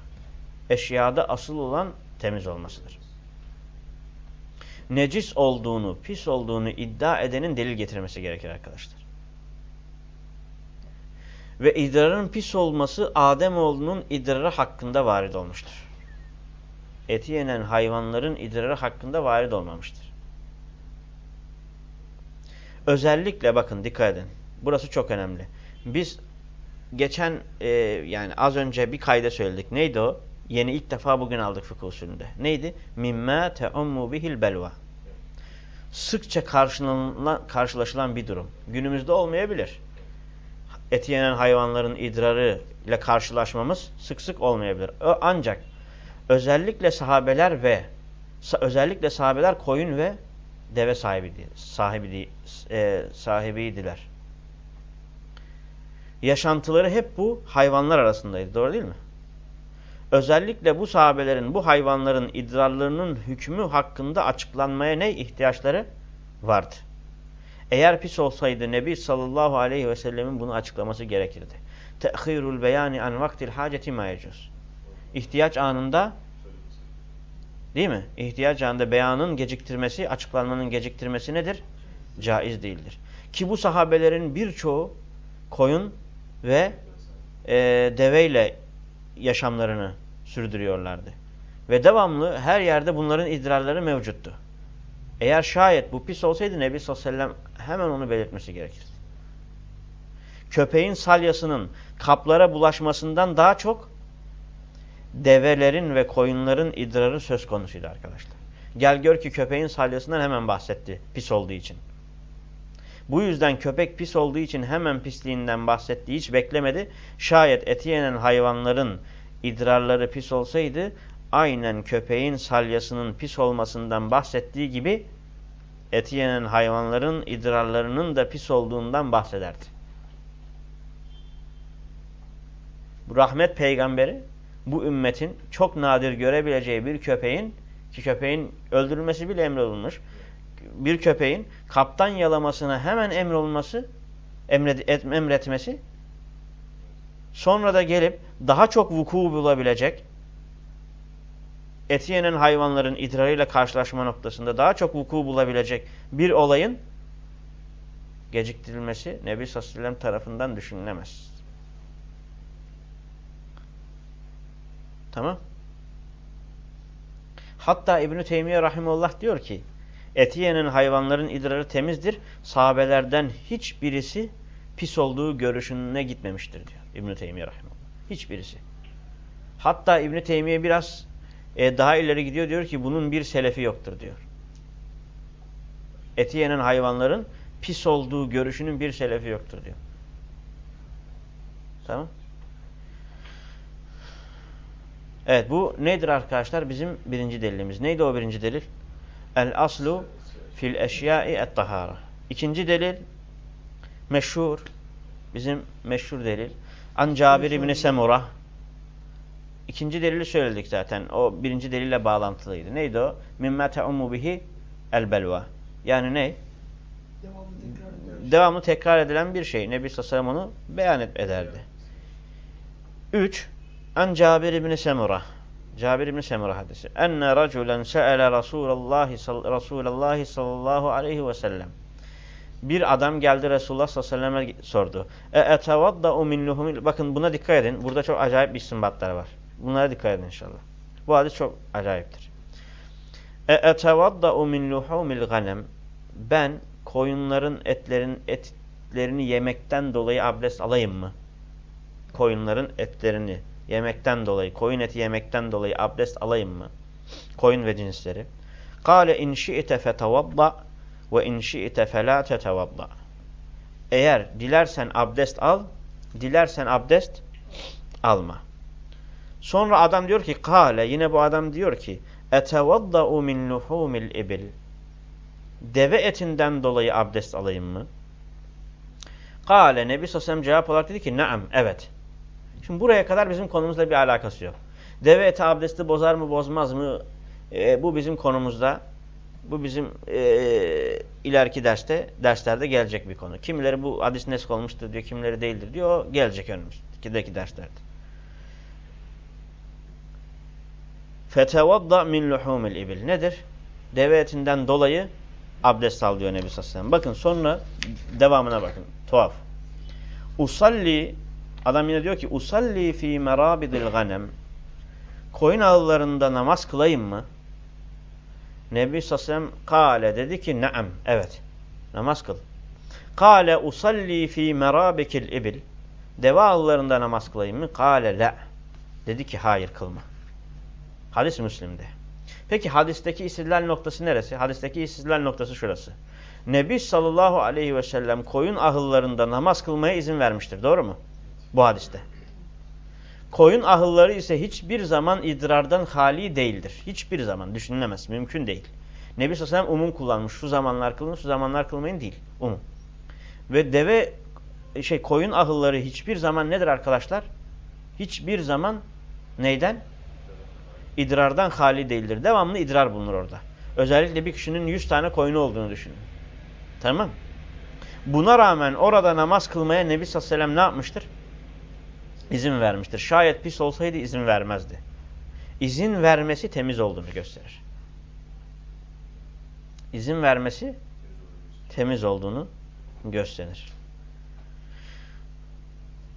Eşyada asıl olan temiz olmasıdır. Necis olduğunu, pis olduğunu iddia edenin delil getirmesi gerekir arkadaşlar. Ve idrarın pis olması Ademoğlunun idrarı hakkında varid olmuştur. Eti yenen hayvanların idrarı hakkında varid olmamıştır. Özellikle bakın dikkat edin. Burası çok önemli. Biz geçen e, yani az önce bir kayda söyledik. Neydi o? Yeni ilk defa bugün aldık fıkıh usulünde. Neydi? Mimma teummu bihil belva. Sıkça karşılaşılan bir durum. Günümüzde olmayabilir. Eti yenen hayvanların idrarı ile karşılaşmamız sık sık olmayabilir. Ancak özellikle sahabeler ve özellikle sahabeler koyun ve deve sahibi sahibi e, sahibiydiler. Yaşantıları hep bu hayvanlar arasındaydı. Doğru değil mi? Özellikle bu sahabelerin bu hayvanların idrarlarının hükmü hakkında açıklanmaya ne ihtiyaçları vardı. Eğer pis olsaydı Nebi sallallahu aleyhi ve sellemin bunu açıklaması gerekirdi. Te'khirul beyani an vaktil haceti ma. İhtiyaç anında değil mi? İhtiyaç anında beyanın geciktirmesi, açıklanmanın geciktirmesi nedir? Caiz değildir. Ki bu sahabelerin birçoğu koyun ve e, deveyle yaşamlarını sürdürüyorlardı. Ve devamlı her yerde bunların idrarları mevcuttu. Eğer şayet bu pis olsaydı Nebi sallallahu aleyhi ve sellem hemen onu belirtmesi gerekirdi. Köpeğin salyasının kaplara bulaşmasından daha çok develerin ve koyunların idrarı söz konusuydu arkadaşlar. Gel gör ki köpeğin salyasından hemen bahsetti pis olduğu için. Bu yüzden köpek pis olduğu için hemen pisliğinden bahsetti. Hiç beklemedi. Şayet eti yenen hayvanların idrarları pis olsaydı aynen köpeğin salyasının pis olmasından bahsettiği gibi eti yenen hayvanların idrarlarının da pis olduğundan bahsederdi. Bu rahmet peygamberi bu ümmetin çok nadir görebileceği bir köpeğin ki köpeğin öldürülmesi bile emrolunmuş. Bir köpeğin kaptan yalamasına hemen emrolunması emret, emretmesi sonra da gelip daha çok vuku bulabilecek eti yenen hayvanların idrarıyla karşılaşma noktasında daha çok vuku bulabilecek bir olayın geciktirilmesi Nebi sallallahu tarafından düşünülemez. Tamam. Hatta İbn-i Teymiye Rahimullah diyor ki eti yenen hayvanların idrarı temizdir. Sahabelerden hiçbirisi pis olduğu görüşüne gitmemiştir diyor İbn-i Teymiye Rahimullah. Hiçbirisi. Hatta İbn-i Teymiye biraz e, daha ileri gidiyor diyor ki bunun bir selefi yoktur diyor. Eti yenen hayvanların pis olduğu görüşünün bir selefi yoktur diyor. Tamam. Evet bu nedir arkadaşlar? Bizim birinci delilimiz. Neydi o birinci delil? El aslu fil eşyai et tahara. İkinci delil meşhur. Bizim meşhur delil. An Cabir İbni Semura. İkinci delili söyledik zaten. O birinci delille bağlantılıydı. Neydi o? Mimme te'ummu bihi el belva. Yani ne? Devamlı tekrar, edilen bir şey. Nebi Sallallahu onu beyan ederdi. Üç. An Cabir İbni Semura. Cabir İbni Semura hadisi. Enne raculen se'ele Resulallah, Resulallah sallallahu aleyhi ve sellem. Bir adam geldi Resulullah sallallahu aleyhi ve sordu. E etevadda'u min luhumil... Bakın buna dikkat edin. Burada çok acayip bir istinbatlar var. Bunlara dikkat edin inşallah. Bu hadis çok acayiptir. E etevadda'u min luhumil ganem. Ben koyunların etlerin etlerini yemekten dolayı abdest alayım mı? Koyunların etlerini yemekten dolayı, koyun eti yemekten dolayı abdest alayım mı? Koyun ve cinsleri. Kale in şi'te fetevadda ve in şi'te felâ tetevadda. Eğer dilersen abdest al, dilersen abdest alma. Sonra adam diyor ki kale yine bu adam diyor ki etevadda'u min luhumil ibil. Deve etinden dolayı abdest alayım mı? Kale Nebi Sosyalem cevap olarak dedi ki naam evet. Şimdi buraya kadar bizim konumuzla bir alakası yok. Deve eti abdesti bozar mı bozmaz mı? E, bu bizim konumuzda. Bu bizim e, ileriki derste derslerde gelecek bir konu. Kimileri bu hadis nesk olmuştur diyor, kimileri değildir diyor. O gelecek önümüzdeki derslerde. Fetevadda min luhumil ibil. Nedir? Deve etinden dolayı abdest al diyor Nebi Sallallahu Bakın sonra devamına bakın. Tuhaf. Usalli Adam yine diyor ki usalli fi merabidil ganem. Koyun ağlarında namaz kılayım mı? Nebi Sassam kale dedi ki naam evet namaz kıl. Kale usalli fi merabikil ibil. Deve ağlarında namaz kılayım mı? Kale la. Dedi ki hayır kılma. Hadis Müslim'de. Peki hadisteki istidlal noktası neresi? Hadisteki istidlal noktası şurası. Nebi sallallahu aleyhi ve sellem koyun ahıllarında namaz kılmaya izin vermiştir. Doğru mu? Bu hadiste. Koyun ahılları ise hiçbir zaman idrardan hali değildir. Hiçbir zaman düşünülemez. Mümkün değil. Nebi sallallahu umum kullanmış. Şu zamanlar kılın, şu zamanlar kılmayın değil. Umum. Ve deve şey koyun ahılları hiçbir zaman nedir arkadaşlar? Hiçbir zaman neyden? İdrardan hali değildir. Devamlı idrar bulunur orada. Özellikle bir kişinin 100 tane koyunu olduğunu düşünün. Tamam. Buna rağmen orada namaz kılmaya Nebi sallallahu ne yapmıştır? İzin vermiştir. Şayet pis olsaydı izin vermezdi. İzin vermesi temiz olduğunu gösterir. İzin vermesi temiz olduğunu gösterir.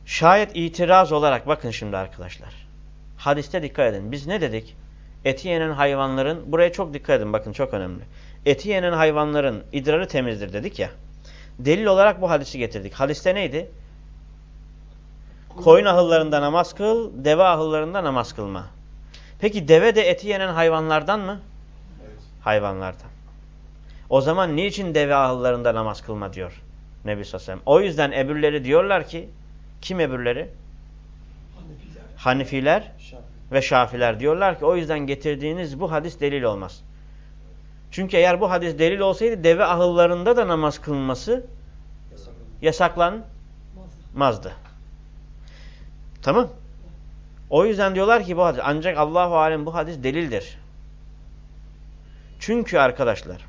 Şayet itiraz olarak bakın şimdi arkadaşlar. Hadiste dikkat edin. Biz ne dedik? Eti yenen hayvanların, buraya çok dikkat edin bakın çok önemli. Eti yenen hayvanların idrarı temizdir dedik ya. Delil olarak bu hadisi getirdik. Hadiste neydi? Koyun ahıllarında namaz kıl, deve ahıllarında namaz kılma. Peki deve de eti yenen hayvanlardan mı? Evet. Hayvanlardan. O zaman niçin deve ahıllarında namaz kılma diyor Nebi Sallallahu O yüzden ebürleri diyorlar ki, kim ebürleri? Hanifiler, Hanifiler Şafi. ve Şafiler diyorlar ki o yüzden getirdiğiniz bu hadis delil olmaz. Çünkü eğer bu hadis delil olsaydı deve ahıllarında da namaz kılınması yasaklanmazdı. Tamam. O yüzden diyorlar ki bu hadis ancak Allahu alem bu hadis delildir. Çünkü arkadaşlar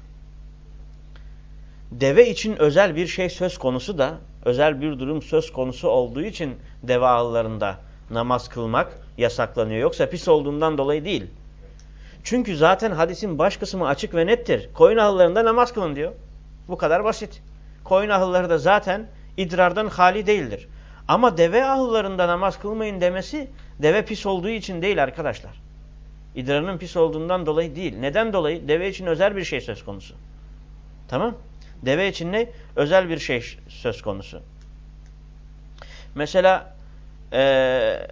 deve için özel bir şey söz konusu da özel bir durum söz konusu olduğu için deve ağlarında namaz kılmak yasaklanıyor. Yoksa pis olduğundan dolayı değil. Çünkü zaten hadisin baş kısmı açık ve nettir. Koyun ahıllarında namaz kılın diyor. Bu kadar basit. Koyun ahılları da zaten idrardan hali değildir. Ama deve ahıllarında namaz kılmayın demesi deve pis olduğu için değil arkadaşlar. İdrarının pis olduğundan dolayı değil. Neden dolayı? Deve için özel bir şey söz konusu. Tamam Deve için ne? Özel bir şey söz konusu. Mesela ee,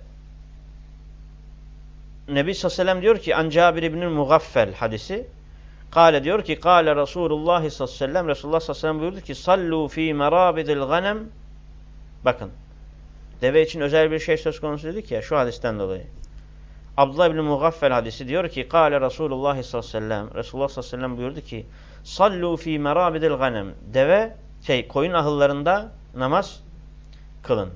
Nebi sallallahu diyor ki an Cabir ibn Mugaffel hadisi Kale diyor ki Kale Resulullah sallallahu aleyhi ve sellem Resulullah sallallahu aleyhi ve sellem buyurdu ki Sallu fi merabidil ganem Bakın Deve için özel bir şey söz konusu dedik ya şu hadisten dolayı. Abdullah ibn Mugaffel hadisi diyor ki Kale Resulullah sallallahu aleyhi ve sellem Resulullah sallallahu aleyhi ve sellem buyurdu ki Sallu fi merabidil ganem Deve şey koyun ahıllarında namaz kılın.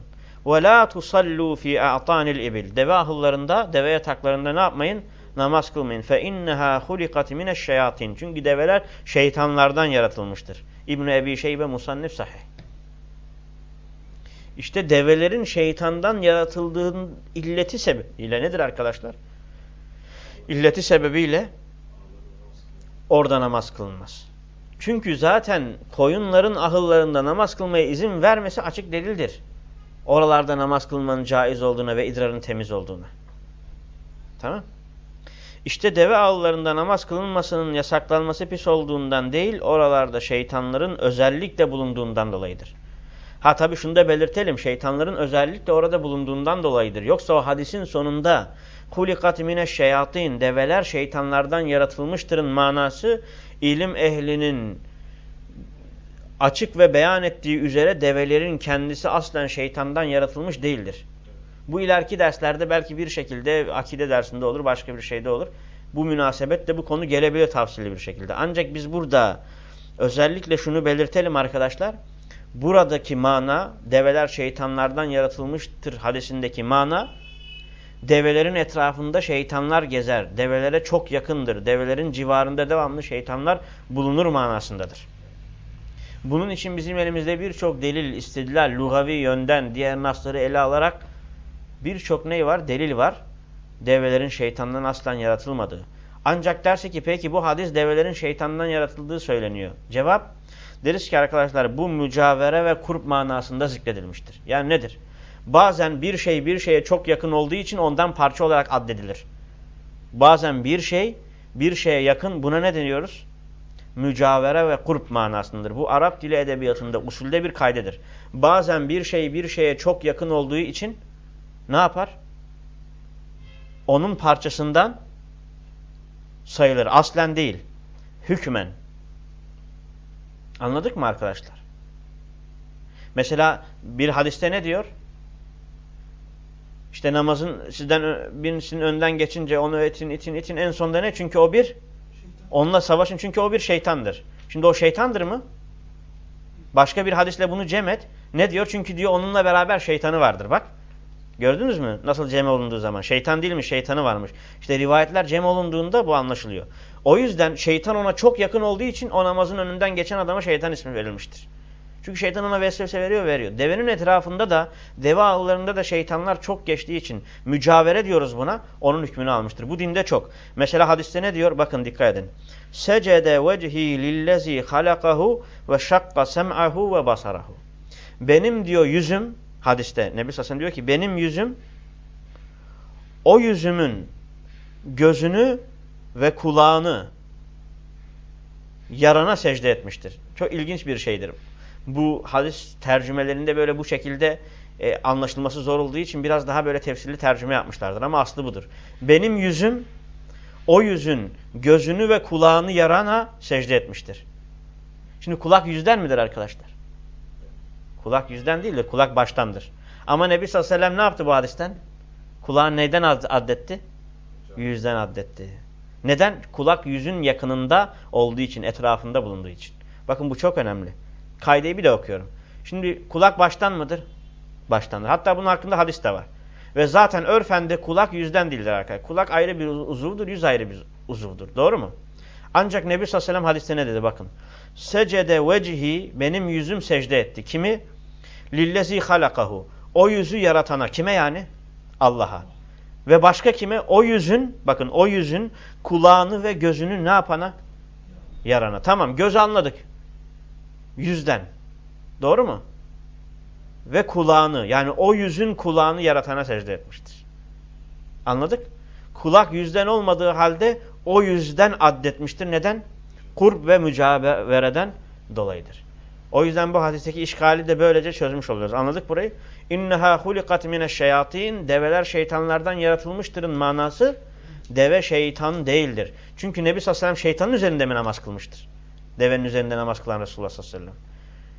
Ve la tusallu fi a'tanil ibil. Deve ahıllarında, deve yataklarında ne yapmayın? Namaz kılmayın. Fe inneha hulikat mineşşeyatin. Çünkü develer şeytanlardan yaratılmıştır. İbn Ebi Şeybe Musannif Sahih. İşte develerin şeytandan yaratıldığının illeti sebebiyle nedir arkadaşlar? İlleti sebebiyle orada namaz kılınmaz. Çünkü zaten koyunların ahıllarında namaz kılmaya izin vermesi açık delildir. Oralarda namaz kılmanın caiz olduğuna ve idrarın temiz olduğuna. Tamam. İşte deve ağlarında namaz kılınmasının yasaklanması pis olduğundan değil, oralarda şeytanların özellikle bulunduğundan dolayıdır. Ha tabi şunu da belirtelim, şeytanların özellikle orada bulunduğundan dolayıdır. Yoksa o hadisin sonunda hulikat mine şeyatin, develer şeytanlardan yaratılmıştırın manası ilim ehlinin açık ve beyan ettiği üzere develerin kendisi aslen şeytandan yaratılmış değildir. Bu ileriki derslerde belki bir şekilde akide dersinde olur, başka bir şeyde olur. Bu münasebetle bu konu gelebilir tavsiyeli bir şekilde. Ancak biz burada özellikle şunu belirtelim arkadaşlar. Buradaki mana develer şeytanlardan yaratılmıştır hadisindeki mana develerin etrafında şeytanlar gezer. Develere çok yakındır. Develerin civarında devamlı şeytanlar bulunur manasındadır. Bunun için bizim elimizde birçok delil, istediler, lugavi yönden diğer nasları ele alarak birçok ney var? Delil var. Develerin şeytandan aslan yaratılmadığı. Ancak derse ki peki bu hadis develerin şeytandan yaratıldığı söyleniyor. Cevap deriz ki arkadaşlar bu mücavere ve kurp manasında zikredilmiştir. Yani nedir? Bazen bir şey bir şeye çok yakın olduğu için ondan parça olarak addedilir. Bazen bir şey bir şeye yakın buna ne deniyoruz? mücavere ve kurp manasındadır. Bu Arap dili edebiyatında usulde bir kaydedir. Bazen bir şey bir şeye çok yakın olduğu için ne yapar? Onun parçasından sayılır. Aslen değil. Hükmen. Anladık mı arkadaşlar? Mesela bir hadiste ne diyor? İşte namazın sizden birisinin önden geçince onu itin itin itin en sonunda ne? Çünkü o bir onunla savaşın çünkü o bir şeytandır. Şimdi o şeytandır mı? Başka bir hadisle bunu cem et. Ne diyor? Çünkü diyor onunla beraber şeytanı vardır. Bak. Gördünüz mü? Nasıl cem olunduğu zaman. Şeytan değil mi? Şeytanı varmış. İşte rivayetler cem olunduğunda bu anlaşılıyor. O yüzden şeytan ona çok yakın olduğu için o namazın önünden geçen adama şeytan ismi verilmiştir. Çünkü şeytan ona vesvese veriyor, veriyor. Devenin etrafında da, deve ağlarında da şeytanlar çok geçtiği için mücavere diyoruz buna, onun hükmünü almıştır. Bu dinde çok. Mesela hadiste ne diyor? Bakın dikkat edin. Secede vecihi lillezi halakahu ve şakka sem'ahu ve basarahu. Benim diyor yüzüm, hadiste Nebi Sassan diyor ki benim yüzüm o yüzümün gözünü ve kulağını yarana secde etmiştir. Çok ilginç bir şeydir bu hadis tercümelerinde böyle bu şekilde e, anlaşılması zor olduğu için biraz daha böyle tefsirli tercüme yapmışlardır ama aslı budur. Benim yüzüm o yüzün gözünü ve kulağını yarana secde etmiştir. Şimdi kulak yüzden midir arkadaşlar? Kulak yüzden değil de kulak baştandır. Ama Nebi sallallahu aleyhi ve sellem ne yaptı bu hadisten? Kulağın neyden addetti? Yüzden addetti. Neden? Kulak yüzün yakınında olduğu için, etrafında bulunduğu için. Bakın bu çok önemli. Kaideyi bir de okuyorum. Şimdi kulak baştan mıdır? Baştandır. Hatta bunun hakkında hadis de var. Ve zaten örfende kulak yüzden değildir arkadaşlar. Kulak ayrı bir uzuvdur, yüz ayrı bir uzuvdur. Doğru mu? Ancak Nebi sallallahu aleyhi ve sellem hadiste ne dedi bakın. Secede vecihi benim yüzüm secde etti. Kimi? Lillezi halakahu. O yüzü yaratana. Kime yani? Allah'a. Ve başka kime? O yüzün, bakın o yüzün kulağını ve gözünü ne yapana? Yarana. Tamam göz anladık. Yüzden. Doğru mu? Ve kulağını yani o yüzün kulağını yaratana secde etmiştir. Anladık? Kulak yüzden olmadığı halde o yüzden addetmiştir. Neden? Kurb ve mücavereden dolayıdır. O yüzden bu hadisteki işgali de böylece çözmüş oluyoruz. Anladık burayı? İnneha hulikat mineşşeyatin develer şeytanlardan yaratılmıştırın manası deve şeytan değildir. Çünkü Nebi sallallahu aleyhi ve sellem şeytanın üzerinde mi namaz kılmıştır? Devenin üzerinde namaz kılan Resulullah sallallahu aleyhi ve sellem.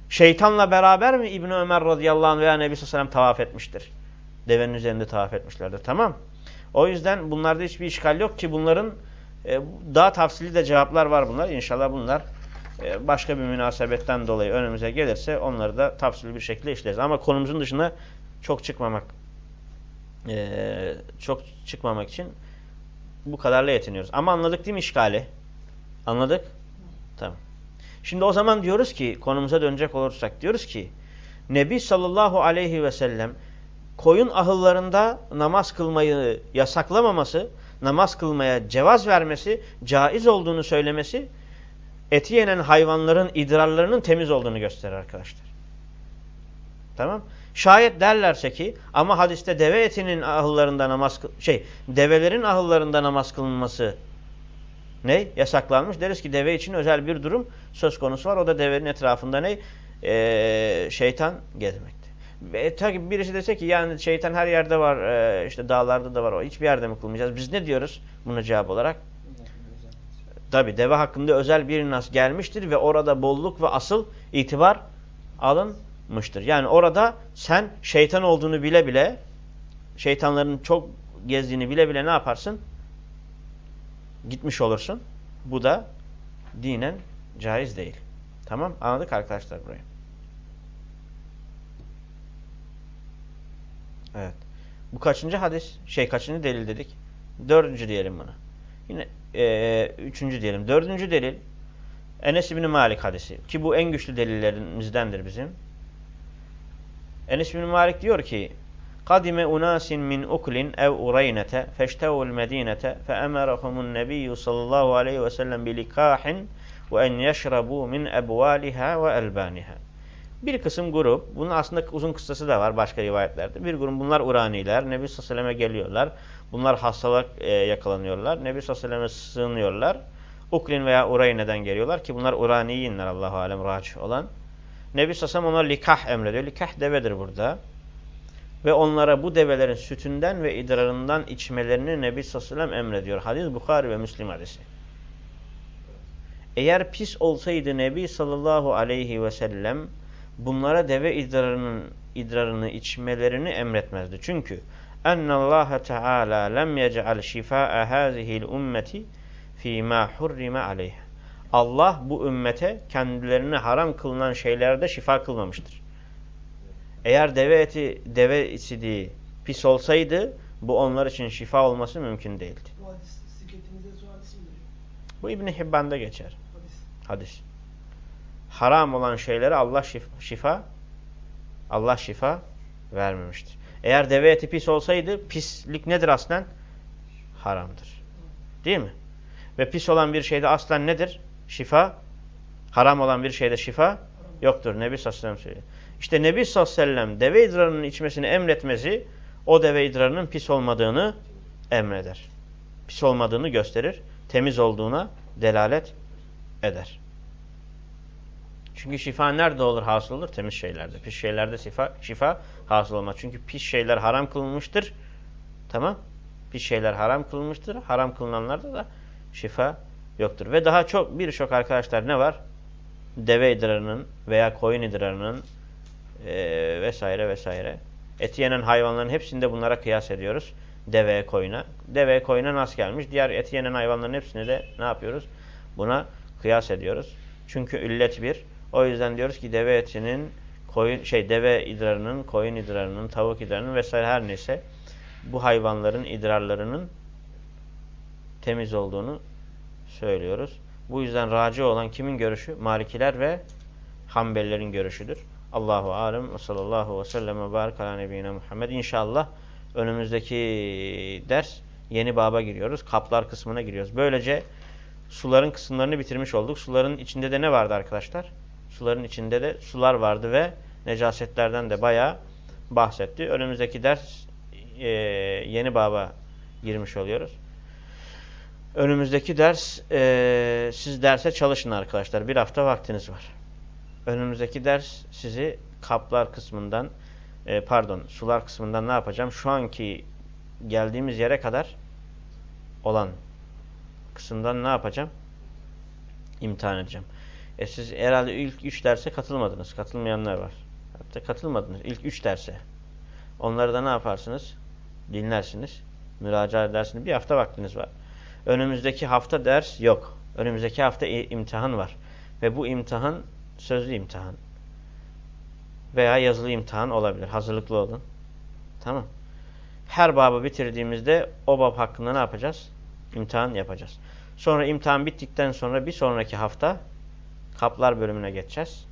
Şeytanla beraber mi İbni Ömer radıyallahu anh veya Nebi sallallahu aleyhi ve sellem tavaf etmiştir? Devenin üzerinde tavaf etmişlerdir. Tamam. O yüzden bunlarda hiçbir işgal yok ki bunların e, daha tafsili de cevaplar var bunlar. İnşallah bunlar başka bir münasebetten dolayı önümüze gelirse onları da tafsili bir şekilde işleriz. Ama konumuzun dışına çok çıkmamak e, çok çıkmamak için bu kadarla yetiniyoruz. Ama anladık değil mi işgali? Anladık? Tamam. Şimdi o zaman diyoruz ki konumuza dönecek olursak diyoruz ki Nebi sallallahu aleyhi ve sellem koyun ahıllarında namaz kılmayı yasaklamaması, namaz kılmaya cevaz vermesi, caiz olduğunu söylemesi eti yenen hayvanların idrarlarının temiz olduğunu gösterir arkadaşlar. Tamam? Şayet derlerse ki ama hadiste deve etinin ahıllarında namaz şey develerin ahıllarında namaz kılınması ne? Yasaklanmış. Deriz ki deve için özel bir durum söz konusu var. O da devenin etrafında ne? Ee, şeytan gezmekte. E, tabi birisi dese ki yani şeytan her yerde var. E, işte dağlarda da var. O hiçbir yerde mi kılmayacağız? Biz ne diyoruz buna cevap olarak? Tabi deve hakkında özel bir nas gelmiştir ve orada bolluk ve asıl itibar alınmıştır. Yani orada sen şeytan olduğunu bile bile şeytanların çok gezdiğini bile bile ne yaparsın? gitmiş olursun. Bu da dinen caiz değil. Tamam anladık arkadaşlar burayı. Evet. Bu kaçıncı hadis? Şey kaçıncı delil dedik? Dördüncü diyelim buna. Yine e, üçüncü diyelim. Dördüncü delil Enes İbni Malik hadisi. Ki bu en güçlü delillerimizdendir bizim. Enes İbni Malik diyor ki Kadime unasin min uklin ev ureynete feştevul medinete feemerehumun nebiyyü sallallahu aleyhi ve sellem bilikahin ve en yeşrabu min ebvaliha ve elbaniha. Bir kısım grup, bunun aslında uzun kıssası da var başka rivayetlerde. Bir grup bunlar Uraniler, Nebi sallallahu aleyhi ve geliyorlar. Bunlar hastalık e, yakalanıyorlar. Nebi sallallahu aleyhi ve sığınıyorlar. Uklin veya Ureyne'den geliyorlar ki bunlar Uraniyinler Allahu alem racih olan. Nebi Sassam ona likah emrediyor. Likah devedir burada. Ve onlara bu develerin sütünden ve idrarından içmelerini Nebi Sassam emrediyor. Hadis Bukhari ve Müslim hadisi. Eğer pis olsaydı Nebi sallallahu aleyhi ve sellem bunlara deve idrarının idrarını içmelerini emretmezdi. Çünkü Allah Teala lem yec'al şifaa hazihi'l ummeti fi ma hurrime aleyh. Allah bu ümmete kendilerine haram kılınan şeylerde şifa kılmamıştır. Eğer deve eti, deve isidiği pis olsaydı bu onlar için şifa olması mümkün değildi. Bu hadis? Bu İbn Hibban'da geçer. Hadis. Hadis. Haram olan şeylere Allah şifa, şifa Allah şifa vermemiştir. Eğer deve eti pis olsaydı pislik nedir aslen? Haramdır. Değil mi? Ve pis olan bir şeyde aslen nedir? Şifa. Haram olan bir şeyde şifa yoktur. Nebi sallallahu aleyhi ve sellem söylüyor. İşte Nebi sallallahu aleyhi ve sellem deve idrarının içmesini emretmesi o deve idrarının pis olmadığını emreder. Pis olmadığını gösterir. Temiz olduğuna delalet eder. Çünkü şifa nerede olur hasıl olur? Temiz şeylerde. Pis şeylerde şifa, şifa hasıl olmaz. Çünkü pis şeyler haram kılınmıştır. Tamam. Pis şeyler haram kılınmıştır. Haram kılınanlarda da şifa yoktur. Ve daha çok birçok arkadaşlar ne var? Deve idrarının veya koyun idrarının e, vesaire vesaire. Eti yenen hayvanların hepsinde bunlara kıyas ediyoruz. Deve, koyuna. Deve, koyuna nasıl gelmiş? Diğer eti yenen hayvanların hepsini de ne yapıyoruz? Buna kıyas ediyoruz. Çünkü illet bir. O yüzden diyoruz ki deve etinin, koyun, şey deve idrarının, koyun idrarının, tavuk idrarının vesaire her neyse bu hayvanların idrarlarının temiz olduğunu söylüyoruz. Bu yüzden raci olan kimin görüşü? Malikiler ve Hanbelilerin görüşüdür. Allahu alem ve sallallahu ve sellem ve barik ala nebiyyina Muhammed. İnşallah önümüzdeki ders yeni baba giriyoruz. Kaplar kısmına giriyoruz. Böylece suların kısımlarını bitirmiş olduk. Suların içinde de ne vardı arkadaşlar? Suların içinde de sular vardı ve necasetlerden de bayağı bahsetti. Önümüzdeki ders e, yeni baba girmiş oluyoruz. Önümüzdeki ders e, siz derse çalışın arkadaşlar. Bir hafta vaktiniz var. Önümüzdeki ders sizi kaplar kısmından e, pardon sular kısmından ne yapacağım? Şu anki geldiğimiz yere kadar olan kısımdan ne yapacağım? İmtihan edeceğim. E siz herhalde ilk üç derse katılmadınız. Katılmayanlar var. Hatta katılmadınız. İlk üç derse. Onları da ne yaparsınız? Dinlersiniz. Müracaat edersiniz. Bir hafta vaktiniz var. Önümüzdeki hafta ders yok. Önümüzdeki hafta imtihan var. Ve bu imtihan sözlü imtihan. Veya yazılı imtihan olabilir. Hazırlıklı olun. Tamam. Her babı bitirdiğimizde o bab hakkında ne yapacağız? İmtihan yapacağız. Sonra imtihan bittikten sonra bir sonraki hafta kaplar bölümüne geçeceğiz.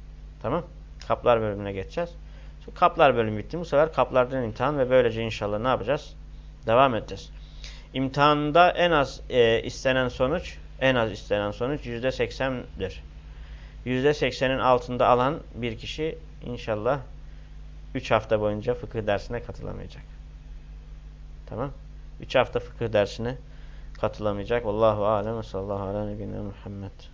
Tamam. Kaplar bölümüne geçeceğiz. Kaplar bölümü bitti. Bu sefer kaplardan imtihan ve böylece inşallah ne yapacağız? Devam edeceğiz. İmtihanda en az e, istenen sonuç en az istenen sonuç yüzde seksendir. Yüzde seksenin altında alan bir kişi inşallah üç hafta boyunca fıkıh dersine katılamayacak. Tamam. Üç hafta fıkıh dersine katılamayacak. Allahu alem ve sallallahu aleyhi ve Muhammed.